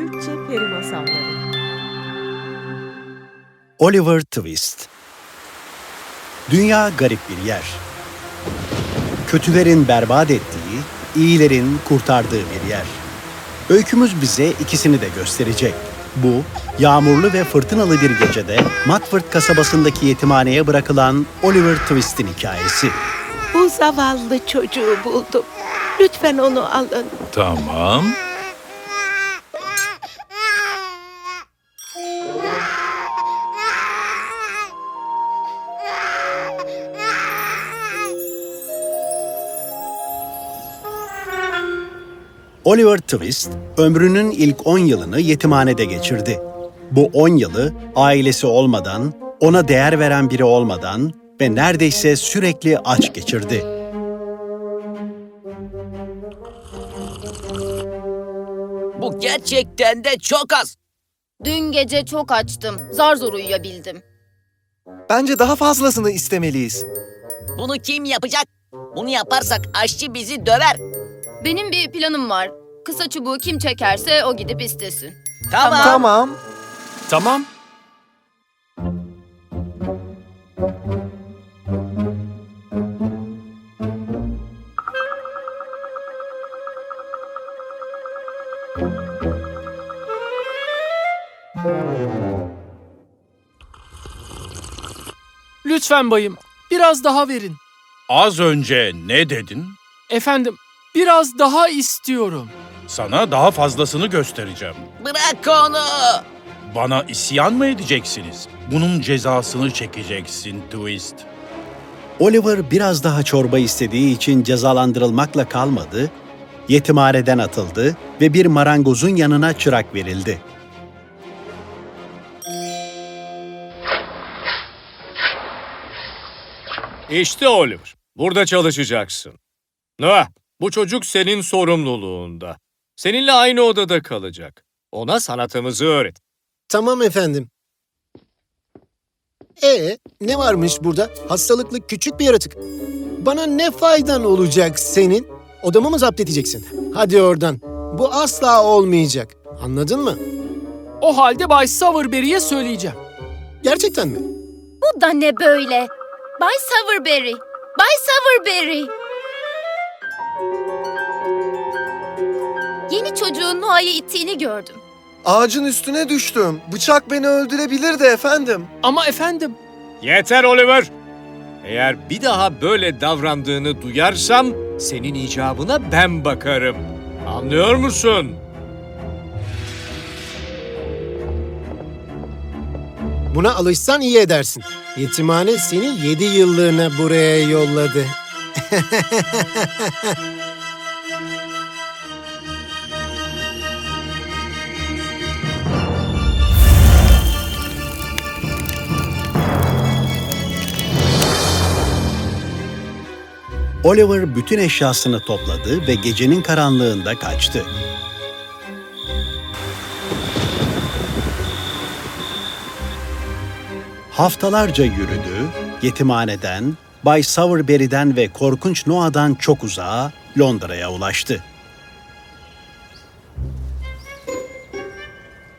Türkçe Peri Masalları Oliver Twist Dünya garip bir yer. Kötülerin berbat ettiği, iyilerin kurtardığı bir yer. Öykümüz bize ikisini de gösterecek. Bu, yağmurlu ve fırtınalı bir gecede Matford kasabasındaki yetimhaneye bırakılan Oliver Twist'in hikayesi. Bu zavallı çocuğu buldum. Lütfen onu alın. Tamam. Oliver Twist, ömrünün ilk 10 yılını yetimhanede geçirdi. Bu 10 yılı ailesi olmadan, ona değer veren biri olmadan ve neredeyse sürekli aç geçirdi. Bu gerçekten de çok az. Dün gece çok açtım. Zar zor uyuyabildim. Bence daha fazlasını istemeliyiz. Bunu kim yapacak? Bunu yaparsak aşçı bizi döver. Benim bir planım var. Kısa çubuğu kim çekerse o gidip istesin. Tamam. Tamam. Tamam. Lütfen bayım, biraz daha verin. Az önce ne dedin? Efendim, biraz daha istiyorum. Sana daha fazlasını göstereceğim. Bırak onu. Bana isyan mı edeceksiniz? Bunun cezasını çekeceksin Twist. Oliver biraz daha çorba istediği için cezalandırılmakla kalmadı, yetimhaneden atıldı ve bir marangozun yanına çırak verildi. İşte Oliver. Burada çalışacaksın. Ah, bu çocuk senin sorumluluğunda. Seninle aynı odada kalacak. Ona sanatımızı öğret. Tamam efendim. Ee, ne varmış burada? Hastalıklı küçük bir yaratık. Bana ne faydan olacak senin? Odamı mı zapt edeceksin? Hadi oradan. Bu asla olmayacak. Anladın mı? O halde Bay Sowerberry'e söyleyeceğim. Gerçekten mi? Bu da ne böyle? Bay Sowerberry. Bay Sowerberry. Çocuğun Noah'yı ittiğini gördüm. Ağacın üstüne düştüm. Bıçak beni öldürebilirdi efendim. Ama efendim, Yeter Oliver. Eğer bir daha böyle davrandığını duyarsam senin icabına ben bakarım. Anlıyor musun? Buna alışsan iyi edersin. Yetimhane seni yedi yıllığına buraya yolladı. Oliver bütün eşyasını topladı ve gecenin karanlığında kaçtı. Haftalarca yürüdü, yetimhaneden, Bay Sowerberry'den ve korkunç Noah'dan çok uzağa Londra'ya ulaştı.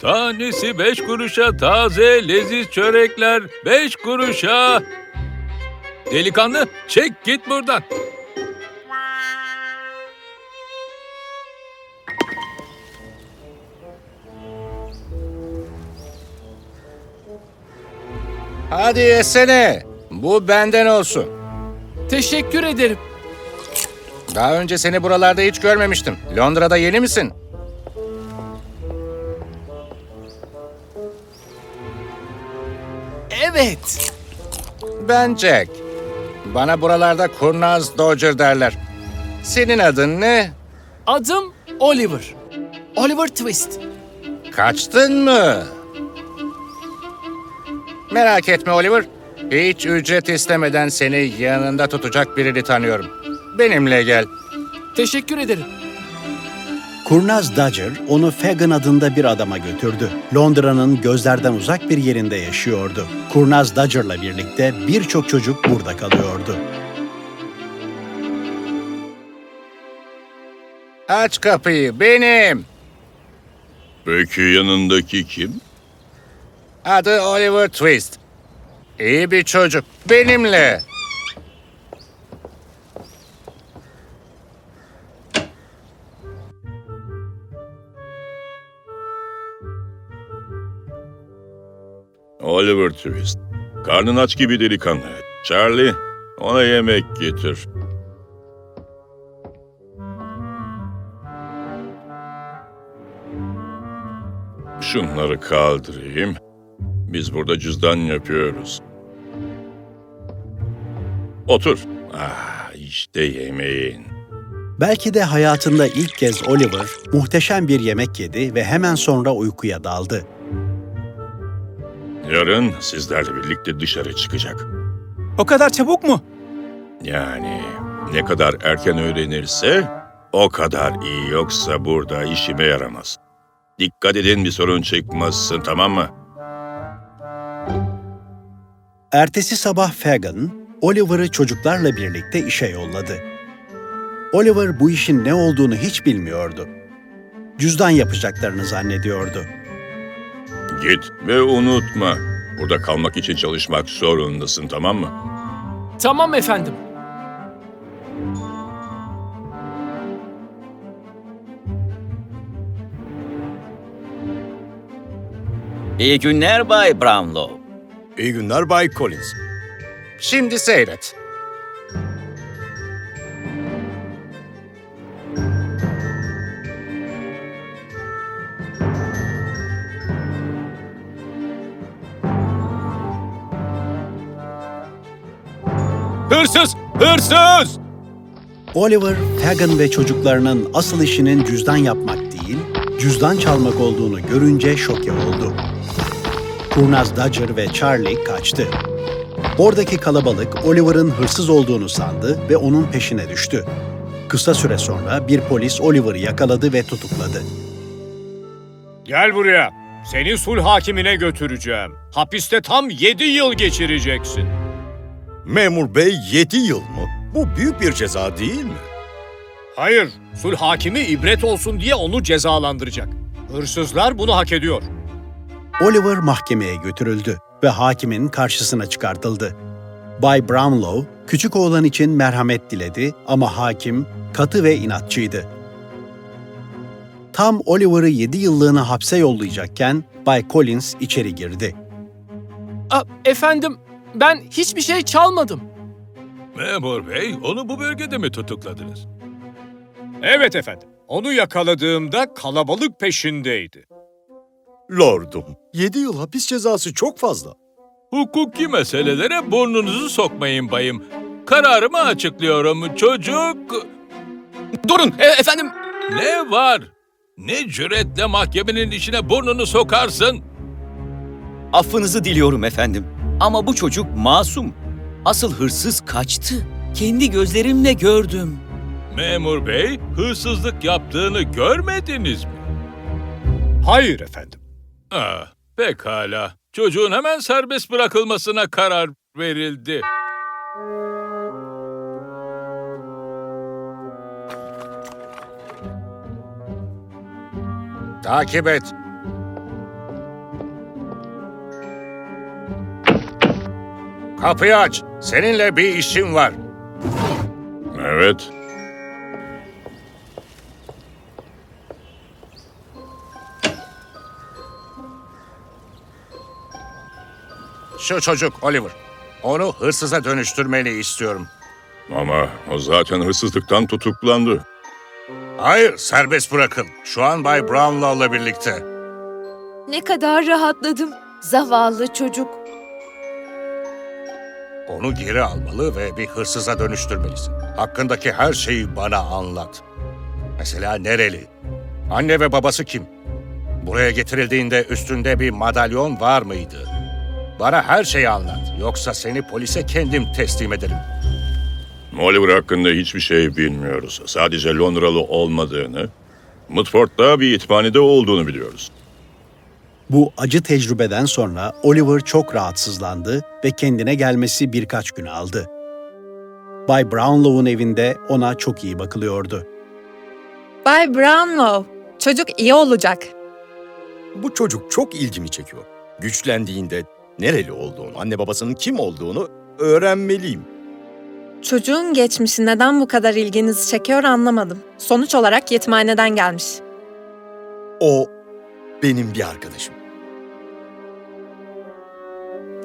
Tanesi beş kuruşa taze leziz çörekler beş kuruşa. Delikanlı çek git buradan. Hadi yesene. Bu benden olsun. teşekkür ederim. Daha önce seni buralarda hiç görmemiştim. Londra'da yeni misin? Evet. Ben Jack. Bana buralarda kurnaz Dodger derler. Senin adın ne? Adım Oliver. Oliver Twist. Kaçtın mı? Merak etme Oliver. Hiç ücret istemeden seni yanında tutacak birini tanıyorum. Benimle gel. Teşekkür ederim. Kurnaz Dodger onu Fagan adında bir adama götürdü. Londra'nın gözlerden uzak bir yerinde yaşıyordu. Kurnaz Dodger'la birlikte birçok çocuk burada kalıyordu. Aç kapıyı benim. Peki yanındaki kim? Adı Oliver Twist. İyi bir çocuk. Benimle. Oliver Twist. Karnın aç gibi delikanlı. Charlie, ona yemek getir. Şunları kaldırayım. Biz burada cüzdan yapıyoruz. Otur. Ah, işte yemeğin. Belki de hayatında ilk kez Oliver muhteşem bir yemek yedi ve hemen sonra uykuya daldı. Yarın sizlerle birlikte dışarı çıkacak. O kadar çabuk mu? Yani ne kadar erken öğrenirse o kadar iyi yoksa burada işime yaramaz. Dikkat edin bir sorun çıkmasın tamam mı? Ertesi sabah Fagin, Oliver'ı çocuklarla birlikte işe yolladı. Oliver bu işin ne olduğunu hiç bilmiyordu. Cüzdan yapacaklarını zannediyordu. Git ve unutma. Burada kalmak için çalışmak zorundasın tamam mı? Tamam efendim. İyi günler Bay Brownlow. İyi günler Bay Collins. Şimdi seyret. Hırsız! Oliver, Fagin ve çocuklarının asıl işinin cüzdan yapmak değil, cüzdan çalmak olduğunu görünce şoke oldu. Kurnaz Dodger ve Charlie kaçtı. Oradaki kalabalık Oliver'ın hırsız olduğunu sandı ve onun peşine düştü. Kısa süre sonra bir polis Oliver'ı yakaladı ve tutukladı. Gel buraya. Seni sulh hakimine götüreceğim. Hapiste tam yedi yıl geçireceksin. Memur bey 7 yıl mı? Bu büyük bir ceza değil mi? Hayır, sulh hakimi ibret olsun diye onu cezalandıracak. Hırsızlar bunu hak ediyor. Oliver mahkemeye götürüldü ve hakimin karşısına çıkartıldı. Bay Brownlow, küçük oğlan için merhamet diledi ama hakim katı ve inatçıydı. Tam Oliver'ı 7 yıllığına hapse yollayacakken Bay Collins içeri girdi. A, efendim, ben hiçbir şey çalmadım. Memur bey, onu bu bölgede mi tutukladınız? Evet efendim. Onu yakaladığımda kalabalık peşindeydi. Lordum, 7 yıl hapis cezası çok fazla. Hukuki meselelere burnunuzu sokmayın bayım. Kararımı açıklıyorum çocuk. Durun e, efendim. Ne var? Ne cüretle mahkemenin içine burnunu sokarsın? Affınızı diliyorum efendim. Ama bu çocuk masum. Asıl hırsız kaçtı. Kendi gözlerimle gördüm. Memur bey, hırsızlık yaptığını görmediniz mi? Hayır efendim. Ah, pekala. Çocuğun hemen serbest bırakılmasına karar verildi. Takip et. Kapıyı aç. Seninle bir işim var. Evet. Şu çocuk Oliver. Onu hırsıza dönüştürmeni istiyorum. Ama o zaten hırsızlıktan tutuklandı. Hayır, serbest bırakın. Şu an Bay Brownlow'la birlikte. Ne kadar rahatladım. Zavallı çocuk. Onu geri almalı ve bir hırsıza dönüştürmelisin. Hakkındaki her şeyi bana anlat. Mesela nereli? Anne ve babası kim? Buraya getirildiğinde üstünde bir madalyon var mıydı? Bana her şeyi anlat. Yoksa seni polise kendim teslim ederim. Oliver hakkında hiçbir şey bilmiyoruz. Sadece Londralı olmadığını, Mutford'da bir itfanede olduğunu biliyoruz. Bu acı tecrübeden sonra Oliver çok rahatsızlandı ve kendine gelmesi birkaç gün aldı. Bay Brownlow'un evinde ona çok iyi bakılıyordu. Bay Brownlow, çocuk iyi olacak. Bu çocuk çok ilgimi çekiyor. Güçlendiğinde nereli olduğunu, anne babasının kim olduğunu öğrenmeliyim. Çocuğun geçmişi neden bu kadar ilginizi çekiyor anlamadım. Sonuç olarak yetimhaneden gelmiş. O benim bir arkadaşım.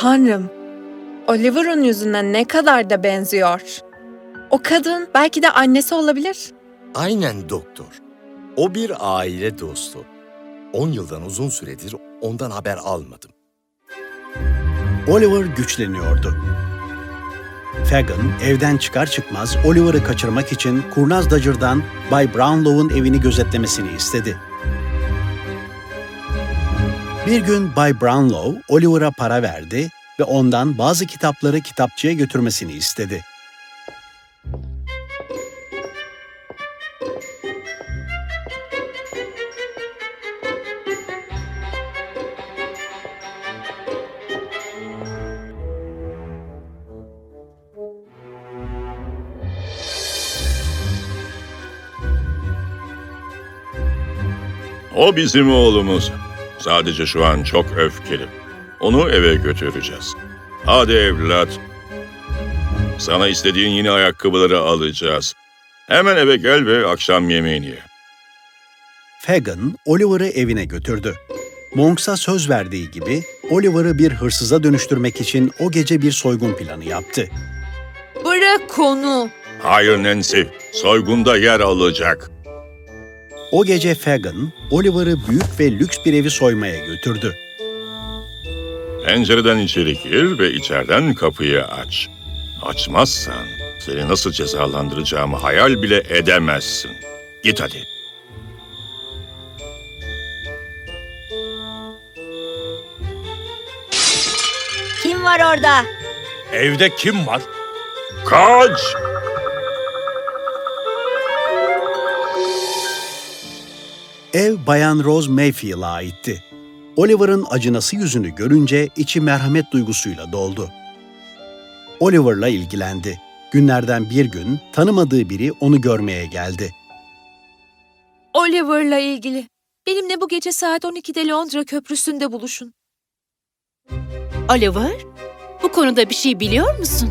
Tanrım, Oliver'ın yüzüne ne kadar da benziyor. O kadın belki de annesi olabilir. Aynen doktor. O bir aile dostu. 10 yıldan uzun süredir ondan haber almadım. Oliver güçleniyordu. Fagin evden çıkar çıkmaz Oliver'ı kaçırmak için Kurnaz Dodger'dan Bay Brownlow'un evini gözetlemesini istedi. Bir gün Bay Brownlow Oliver'a para verdi ve ondan bazı kitapları kitapçıya götürmesini istedi. O bizim oğlumuz. Sadece şu an çok öfkeli. Onu eve götüreceğiz. Hadi evlat. Sana istediğin yeni ayakkabıları alacağız. Hemen eve gel ve akşam yemeğini ye. Fagin Oliver'ı evine götürdü. Monks'a söz verdiği gibi Oliver'ı bir hırsıza dönüştürmek için o gece bir soygun planı yaptı. Bırak onu. Hayır Nancy, soygunda yer alacak. O gece Fagin, Oliver'ı büyük ve lüks bir evi soymaya götürdü. Pencereden içeri gir ve içeriden kapıyı aç. Açmazsan seni nasıl cezalandıracağımı hayal bile edemezsin. Git hadi. Kim var orada? Evde kim var? Kaç! Ev Bayan Rose Mayfield'a aitti. Oliver'ın acınası yüzünü görünce içi merhamet duygusuyla doldu. Oliver'la ilgilendi. Günlerden bir gün tanımadığı biri onu görmeye geldi. Oliver'la ilgili. Benimle bu gece saat 12'de Londra Köprüsü'nde buluşun. Oliver, bu konuda bir şey biliyor musun?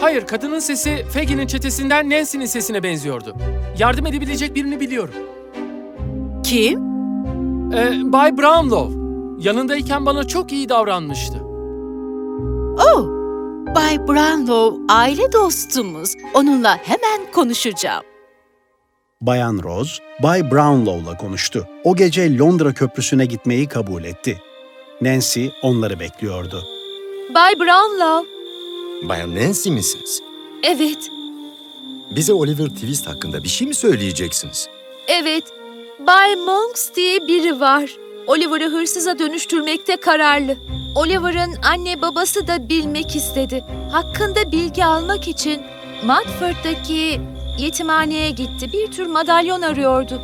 Hayır, kadının sesi Fagin'in çetesinden Nancy'nin sesine benziyordu. Yardım edebilecek birini biliyorum. Kim? Ee, Bay Brownlow. Yanındayken bana çok iyi davranmıştı. Oh, Bay Brownlow aile dostumuz. Onunla hemen konuşacağım. Bayan Rose, Bay Brownlow'la konuştu. O gece Londra Köprüsü'ne gitmeyi kabul etti. Nancy onları bekliyordu. Bay Brownlow. Bayan Nancy misiniz? Evet, Bize Oliver Twist hakkında bir şey mi söyleyeceksiniz? evet. Bay Monks diye biri var. Oliver'ı hırsıza dönüştürmekte kararlı. Oliver'ın anne babası da bilmek istedi. Hakkında bilgi almak için Matford'daki yetimhaneye gitti. Bir tür madalyon arıyordu.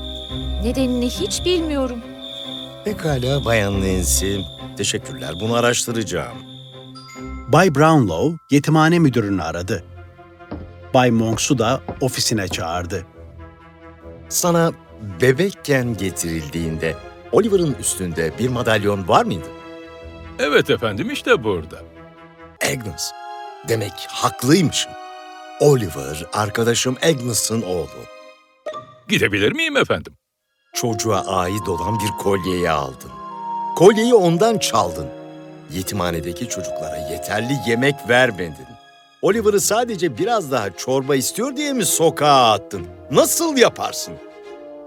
Nedenini hiç bilmiyorum. Pekala Bayan Nancy. Teşekkürler, bunu araştıracağım. Bay Brownlow yetimhane müdürünü aradı. Bay Monks'u da ofisine çağırdı. Sana bebekken getirildiğinde Oliver'ın üstünde bir madalyon var mıydı? Evet efendim işte burada. Agnes. Demek haklıymışım. Oliver, arkadaşım Agnes'ın oğlu. Gidebilir miyim efendim? Çocuğa ait olan bir kolyeyi aldın. Kolyeyi ondan çaldın. Yetimhanedeki çocuklara yeterli yemek vermedin. Oliver'ı sadece biraz daha çorba istiyor diye mi sokağa attın? Nasıl yaparsın?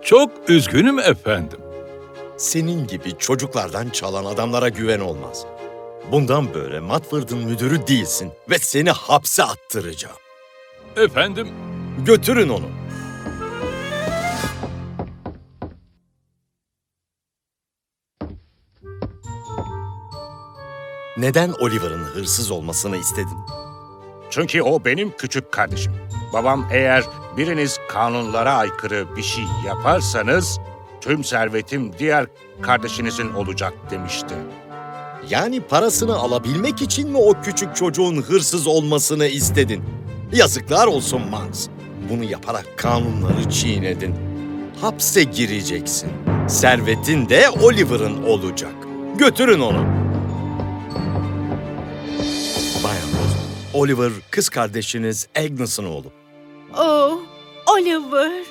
Çok üzgünüm efendim. Senin gibi çocuklardan çalan adamlara güven olmaz. Bundan böyle Matford'un müdürü değilsin ve seni hapse attıracağım. Efendim, Götürün onu. Neden Oliver'ın hırsız olmasını istedin? Çünkü o benim küçük kardeşim. Babam eğer biriniz kanunlara aykırı bir şey yaparsanız tüm servetim diğer kardeşinizin olacak demişti. Yani parasını alabilmek için mi o küçük çocuğun hırsız olmasını istedin? Yazıklar olsun Mans. Bunu yaparak kanunları çiğnedin. Hapse gireceksin. Servetin de Oliver'ın olacak. Götürün onu. Bayan Oliver kız kardeşiniz Agnes'ın oğlu. Oh, Oliver.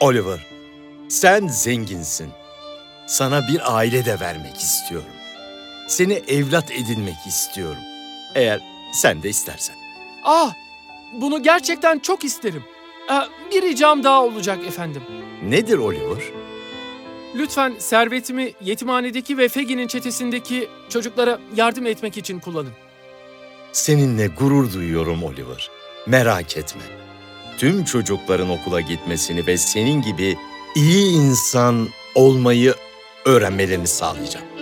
Oliver, sen zenginsin. Sana bir aile de vermek istiyorum. Seni evlat edinmek istiyorum. Eğer sen de istersen. Ah, bunu gerçekten çok isterim. Ee, bir ricam daha olacak efendim. Nedir Oliver? Lütfen servetimi yetimhanedeki ve Fegi'nin çetesindeki çocuklara yardım etmek için kullanın. Seninle gurur duyuyorum Oliver. Merak etme. Tüm çocukların okula gitmesini ve senin gibi iyi insan olmayı öğrenmelerini sağlayacağım.